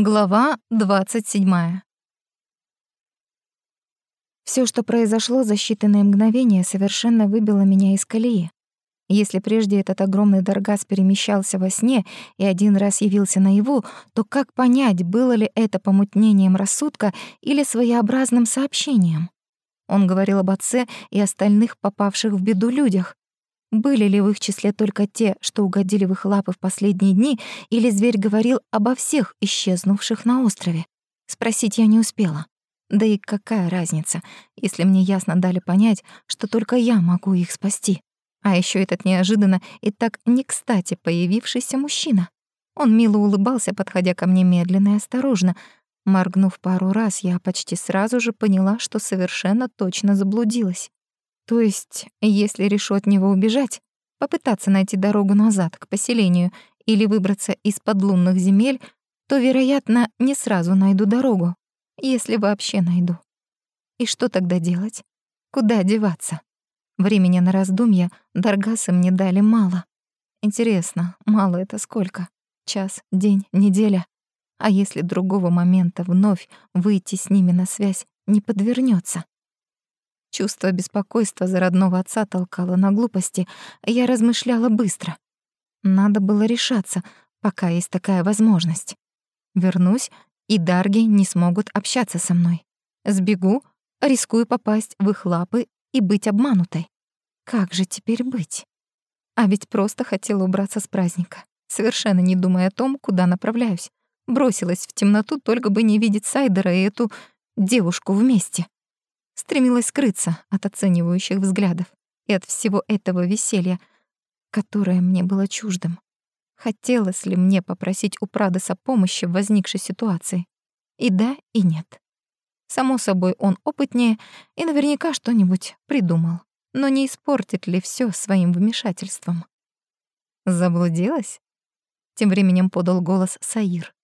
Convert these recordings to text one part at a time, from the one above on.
Глава 27. Все, что произошло за считанные мгновения, совершенно выбило меня из колеи. Если прежде этот огромный Даргас перемещался во сне и один раз явился наяву, то как понять, было ли это помутнением рассудка или своеобразным сообщением? Он говорил об отце и остальных попавших в беду людях, были ли в их числе только те, что угодили в их лапы в последние дни, или зверь говорил обо всех исчезнувших на острове? Спросить я не успела. Да и какая разница, если мне ясно дали понять, что только я могу их спасти. А еще этот неожиданно и так не кстати появившийся мужчина. Он мило улыбался, подходя ко мне медленно и осторожно. Моргнув пару раз, я почти сразу же поняла, что совершенно точно заблудилась. То есть, если решу от него убежать, попытаться найти дорогу назад к поселению или выбраться из подлунных земель, то, вероятно, не сразу найду дорогу, если вообще найду. И что тогда делать? Куда деваться? Времени на раздумья Даргасы мне дали мало. Интересно, мало это сколько? Час, день, неделя? А если другого момента вновь выйти с ними на связь не подвернется? Чувство беспокойства за родного отца толкало на глупости, я размышляла быстро. Надо было решаться, пока есть такая возможность. Вернусь, и дарги не смогут общаться со мной. Сбегу, рискую попасть в их лапы и быть обманутой. Как же теперь быть? А ведь просто хотела убраться с праздника, совершенно не думая о том, куда направляюсь. Бросилась в темноту, только бы не видеть Сайдера и эту девушку вместе стремилась скрыться от оценивающих взглядов и от всего этого веселья, которое мне было чуждым. Хотелось ли мне попросить у Прадеса помощи в возникшей ситуации? И да, и нет. Само собой, он опытнее и наверняка что-нибудь придумал. Но не испортит ли все своим вмешательством? Заблудилась? Тем временем подал голос Саир.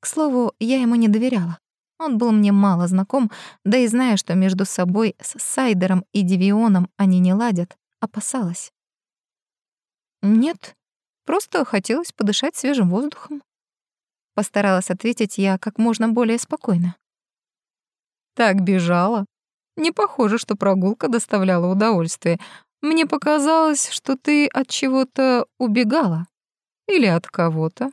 К слову, я ему не доверяла. Он был мне мало знаком, да и зная, что между собой с Сайдером и Девионом они не ладят, опасалась. «Нет, просто хотелось подышать свежим воздухом». Постаралась ответить я как можно более спокойно. «Так бежала. Не похоже, что прогулка доставляла удовольствие. Мне показалось, что ты от чего-то убегала. Или от кого-то».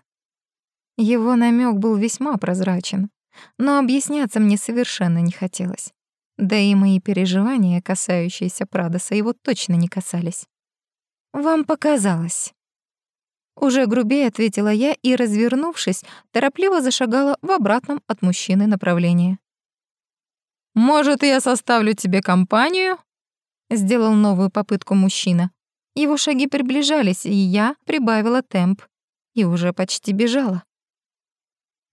Его намек был весьма прозрачен но объясняться мне совершенно не хотелось. Да и мои переживания, касающиеся Прадоса, его точно не касались. «Вам показалось». Уже грубее ответила я и, развернувшись, торопливо зашагала в обратном от мужчины направлении. «Может, я составлю тебе компанию?» Сделал новую попытку мужчина. Его шаги приближались, и я прибавила темп и уже почти бежала.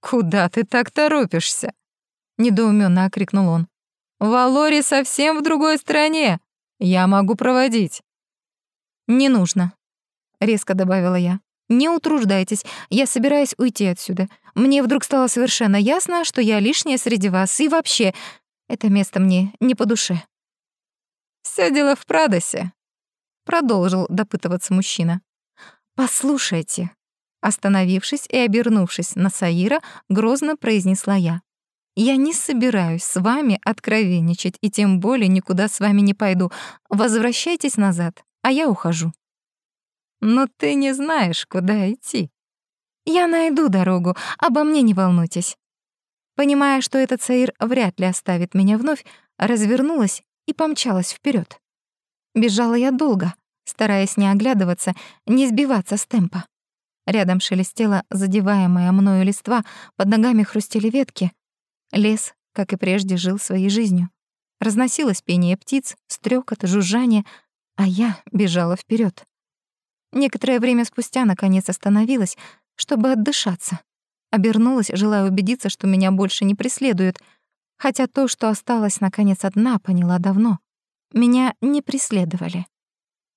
«Куда ты так торопишься?» — недоуменно окрикнул он. «Валори совсем в другой стране. Я могу проводить». «Не нужно», — резко добавила я. «Не утруждайтесь, я собираюсь уйти отсюда. Мне вдруг стало совершенно ясно, что я лишняя среди вас, и вообще, это место мне не по душе». «Всё дело в Прадосе», — продолжил допытываться мужчина. «Послушайте», Остановившись и обернувшись на Саира, грозно произнесла я. «Я не собираюсь с вами откровенничать и тем более никуда с вами не пойду. Возвращайтесь назад, а я ухожу». «Но ты не знаешь, куда идти». «Я найду дорогу, обо мне не волнуйтесь». Понимая, что этот Саир вряд ли оставит меня вновь, развернулась и помчалась вперед. Бежала я долго, стараясь не оглядываться, не сбиваться с темпа. Рядом шелестела задеваемая мною листва, под ногами хрустели ветки. Лес, как и прежде, жил своей жизнью. Разносилось пение птиц, стрекот, жужжание, а я бежала вперед. Некоторое время спустя, наконец, остановилась, чтобы отдышаться. Обернулась, желая убедиться, что меня больше не преследуют, хотя то, что осталось, наконец, одна, поняла давно. Меня не преследовали.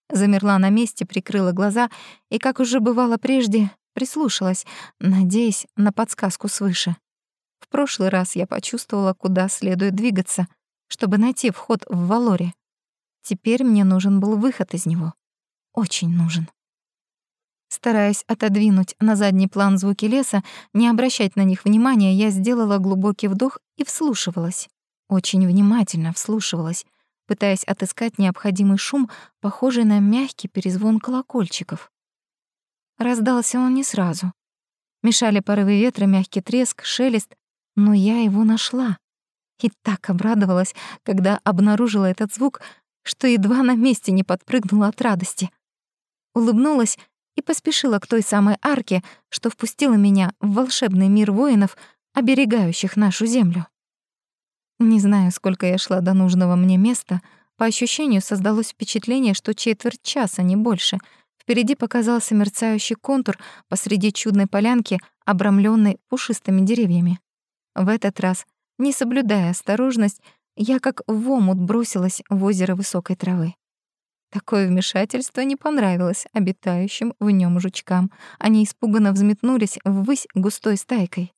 Замерла на месте, прикрыла глаза и, как уже бывало прежде, прислушалась, надеясь на подсказку свыше. В прошлый раз я почувствовала, куда следует двигаться, чтобы найти вход в Валоре. Теперь мне нужен был выход из него. Очень нужен. Стараясь отодвинуть на задний план звуки леса, не обращать на них внимания, я сделала глубокий вдох и вслушивалась. Очень внимательно вслушивалась, пытаясь отыскать необходимый шум, похожий на мягкий перезвон колокольчиков. Раздался он не сразу. Мешали порывы ветра, мягкий треск, шелест, но я его нашла. И так обрадовалась, когда обнаружила этот звук, что едва на месте не подпрыгнула от радости. Улыбнулась и поспешила к той самой арке, что впустила меня в волшебный мир воинов, оберегающих нашу землю. Не знаю, сколько я шла до нужного мне места, по ощущению создалось впечатление, что четверть часа, не больше. Впереди показался мерцающий контур посреди чудной полянки, обрамленной пушистыми деревьями. В этот раз, не соблюдая осторожность, я как в омут бросилась в озеро высокой травы. Такое вмешательство не понравилось обитающим в нем жучкам. Они испуганно взметнулись ввысь густой стайкой.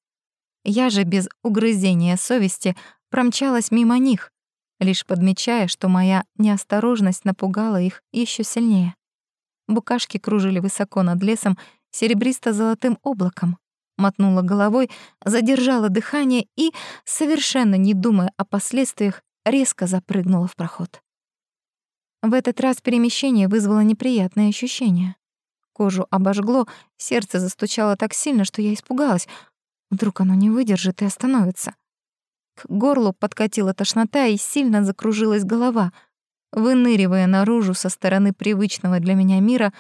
Я же без угрызения совести промчалась мимо них, лишь подмечая, что моя неосторожность напугала их еще сильнее. Букашки кружили высоко над лесом серебристо-золотым облаком. Мотнула головой, задержала дыхание и, совершенно не думая о последствиях, резко запрыгнула в проход. В этот раз перемещение вызвало неприятные ощущения. Кожу обожгло, сердце застучало так сильно, что я испугалась. Вдруг оно не выдержит и остановится. К горлу подкатила тошнота и сильно закружилась голова. Выныривая наружу со стороны привычного для меня мира,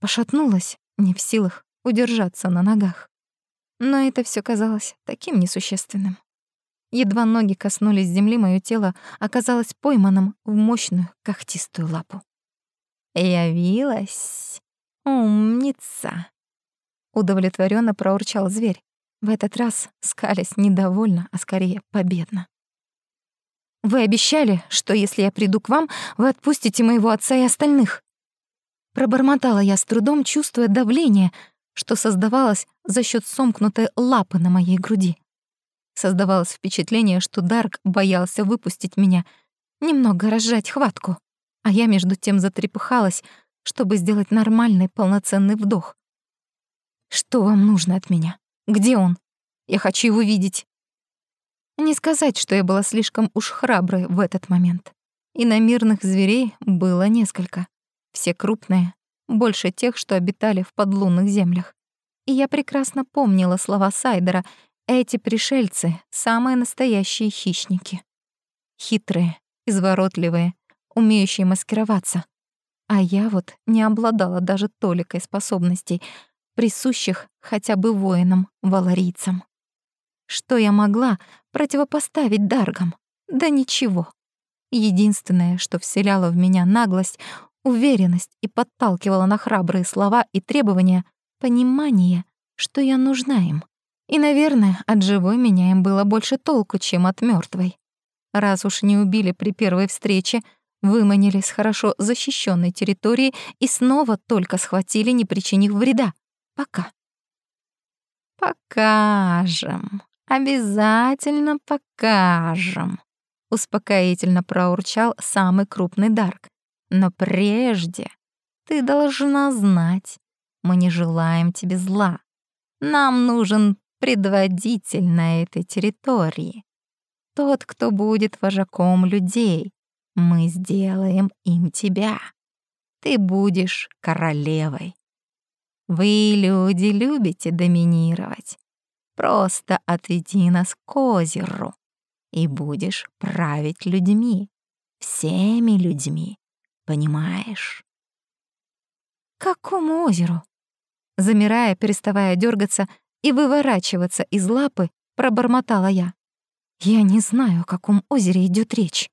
пошатнулась, не в силах удержаться на ногах. Но это все казалось таким несущественным. Едва ноги коснулись земли, моё тело оказалось пойманным в мощную когтистую лапу. «Явилась, умница!» Удовлетворенно проурчал зверь, в этот раз скалясь недовольно, а скорее победно. «Вы обещали, что если я приду к вам, вы отпустите моего отца и остальных?» Пробормотала я с трудом, чувствуя давление, что создавалось за счет сомкнутой лапы на моей груди. Создавалось впечатление, что Дарк боялся выпустить меня, немного разжать хватку, а я между тем затрепыхалась, чтобы сделать нормальный полноценный вдох. «Что вам нужно от меня?» Где он? Я хочу его видеть. Не сказать, что я была слишком уж храброй в этот момент. И на мирных зверей было несколько. Все крупные, больше тех, что обитали в подлунных землях. И я прекрасно помнила слова Сайдера «Эти пришельцы — самые настоящие хищники». Хитрые, изворотливые, умеющие маскироваться. А я вот не обладала даже толикой способностей, присущих хотя бы воинам-валарийцам. Что я могла противопоставить Даргам? Да ничего. Единственное, что вселяло в меня наглость, уверенность и подталкивало на храбрые слова и требования — понимание, что я нужна им. И, наверное, от живой меня им было больше толку, чем от мертвой. Раз уж не убили при первой встрече, выманили с хорошо защищенной территории и снова только схватили, не причинив вреда. Пока. «Покажем, обязательно покажем», — успокоительно проурчал самый крупный Дарк. «Но прежде ты должна знать, мы не желаем тебе зла. Нам нужен предводитель на этой территории. Тот, кто будет вожаком людей. Мы сделаем им тебя. Ты будешь королевой. Вы, люди, любите доминировать. Просто отведи нас к озеру, и будешь править людьми, всеми людьми, понимаешь? Какому озеру? Замирая, переставая дергаться и выворачиваться из лапы, пробормотала я. Я не знаю, о каком озере идет речь.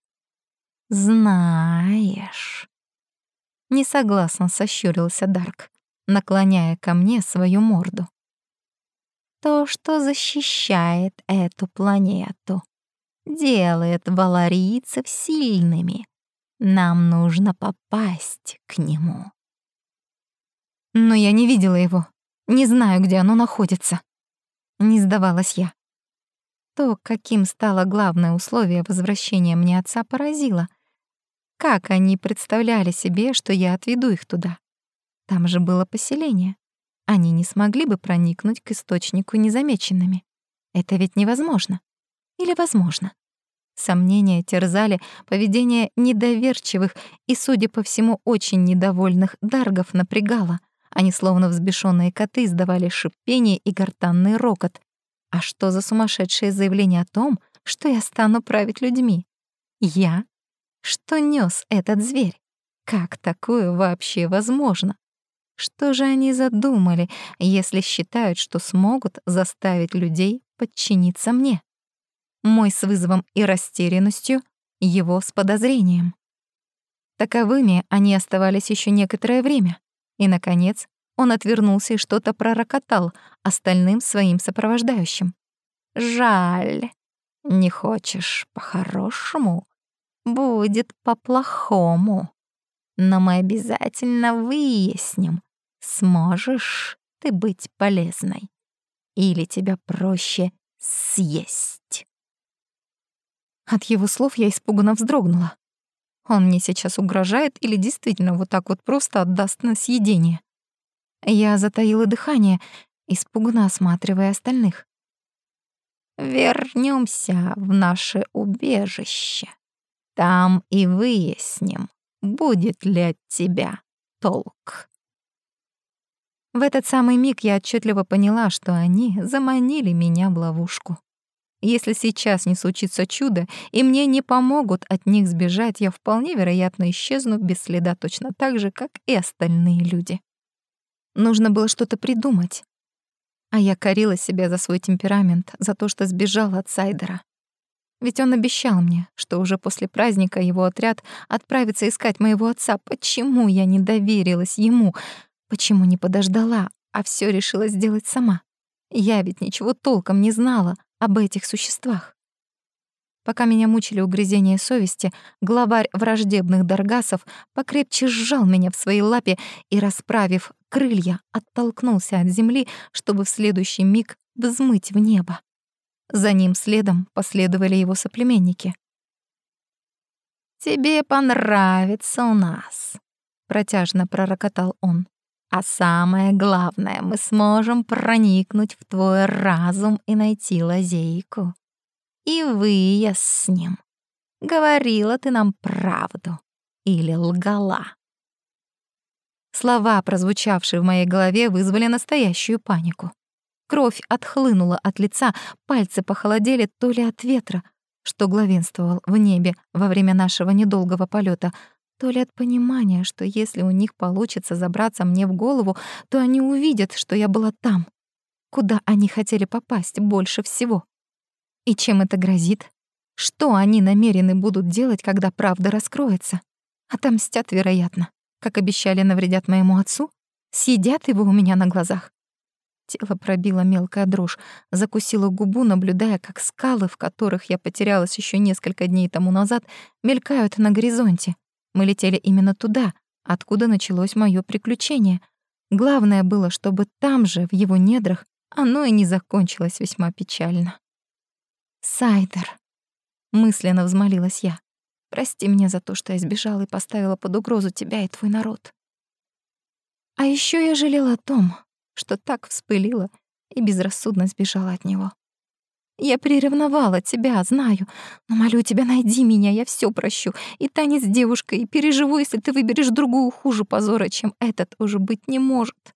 Знаешь. Несогласно сощурился Дарк наклоняя ко мне свою морду. То, что защищает эту планету, делает валарийцев сильными. Нам нужно попасть к нему. Но я не видела его, не знаю, где оно находится. Не сдавалась я. То, каким стало главное условие возвращения мне отца, поразило. Как они представляли себе, что я отведу их туда? Там же было поселение. они не смогли бы проникнуть к источнику незамеченными. Это ведь невозможно. Или возможно? Сомнения терзали поведение недоверчивых и, судя по всему, очень недовольных даргов напрягало. Они, словно взбешенные коты, издавали шипение и гортанный рокот. А что за сумасшедшее заявление о том, что я стану править людьми? Я? Что нес этот зверь? Как такое вообще возможно? Что же они задумали, если считают, что смогут заставить людей подчиниться мне? Мой с вызовом и растерянностью, его с подозрением. Таковыми они оставались еще некоторое время. И, наконец, он отвернулся и что-то пророкотал остальным своим сопровождающим. «Жаль, не хочешь по-хорошему? Будет по-плохому. Но мы обязательно выясним, сможешь ты быть полезной или тебя проще съесть». От его слов я испуганно вздрогнула. Он мне сейчас угрожает или действительно вот так вот просто отдаст на съедение? Я затаила дыхание, испуганно осматривая остальных. Вернемся в наше убежище. Там и выясним, будет ли от тебя толк. В этот самый миг я отчетливо поняла, что они заманили меня в ловушку. Если сейчас не случится чудо, и мне не помогут от них сбежать, я вполне вероятно исчезну без следа точно так же, как и остальные люди. Нужно было что-то придумать. А я корила себя за свой темперамент, за то, что сбежала от Сайдера. Ведь он обещал мне, что уже после праздника его отряд отправится искать моего отца. Почему я не доверилась ему? Почему не подождала, а все решила сделать сама? Я ведь ничего толком не знала об этих существах. Пока меня мучили угрызения совести, главарь враждебных даргасов покрепче сжал меня в своей лапе и, расправив крылья, оттолкнулся от земли, чтобы в следующий миг взмыть в небо. За ним следом последовали его соплеменники. «Тебе понравится у нас», — протяжно пророкотал он. А самое главное, мы сможем проникнуть в твой разум и найти лазейку. И выезд с ним. Говорила ты нам правду или лгала. Слова, прозвучавшие в моей голове, вызвали настоящую панику. Кровь отхлынула от лица, пальцы похолодели то ли от ветра, что главенствовал в небе во время нашего недолгого полета, то ли от понимания, что если у них получится забраться мне в голову, то они увидят, что я была там, куда они хотели попасть больше всего. И чем это грозит? Что они намерены будут делать, когда правда раскроется? Отомстят, вероятно. Как обещали, навредят моему отцу? Съедят его у меня на глазах? Тело пробило мелкая дрожь, закусила губу, наблюдая, как скалы, в которых я потерялась еще несколько дней тому назад, мелькают на горизонте. Мы летели именно туда, откуда началось моё приключение. Главное было, чтобы там же, в его недрах, оно и не закончилось весьма печально. «Сайдер», — мысленно взмолилась я, — «прости меня за то, что я сбежала и поставила под угрозу тебя и твой народ». А ещё я жалела о том, что так вспылила и безрассудно сбежала от него. Я приревновала тебя, знаю. Но молю тебя, найди меня, я все прощу. И танец с девушкой, и переживу, если ты выберешь другую хуже позора, чем этот уже быть не может.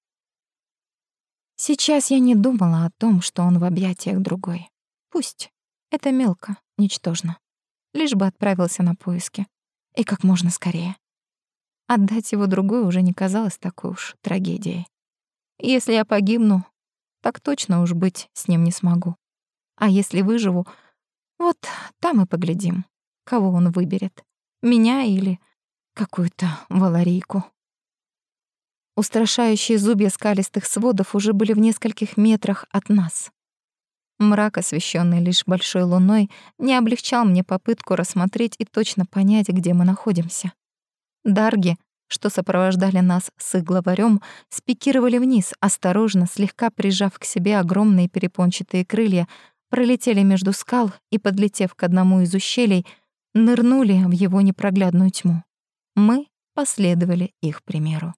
Сейчас я не думала о том, что он в объятиях другой. Пусть. Это мелко, ничтожно. Лишь бы отправился на поиски. И как можно скорее. Отдать его другой уже не казалось такой уж трагедией. Если я погибну, так точно уж быть с ним не смогу. А если выживу, вот там и поглядим, кого он выберет. Меня или какую-то валарийку. Устрашающие зубья скалистых сводов уже были в нескольких метрах от нас. Мрак, освещенный лишь большой луной, не облегчал мне попытку рассмотреть и точно понять, где мы находимся. Дарги, что сопровождали нас с их главарем, спикировали вниз, осторожно, слегка прижав к себе огромные перепончатые крылья, пролетели между скал и, подлетев к одному из ущелий, нырнули в его непроглядную тьму. Мы последовали их примеру.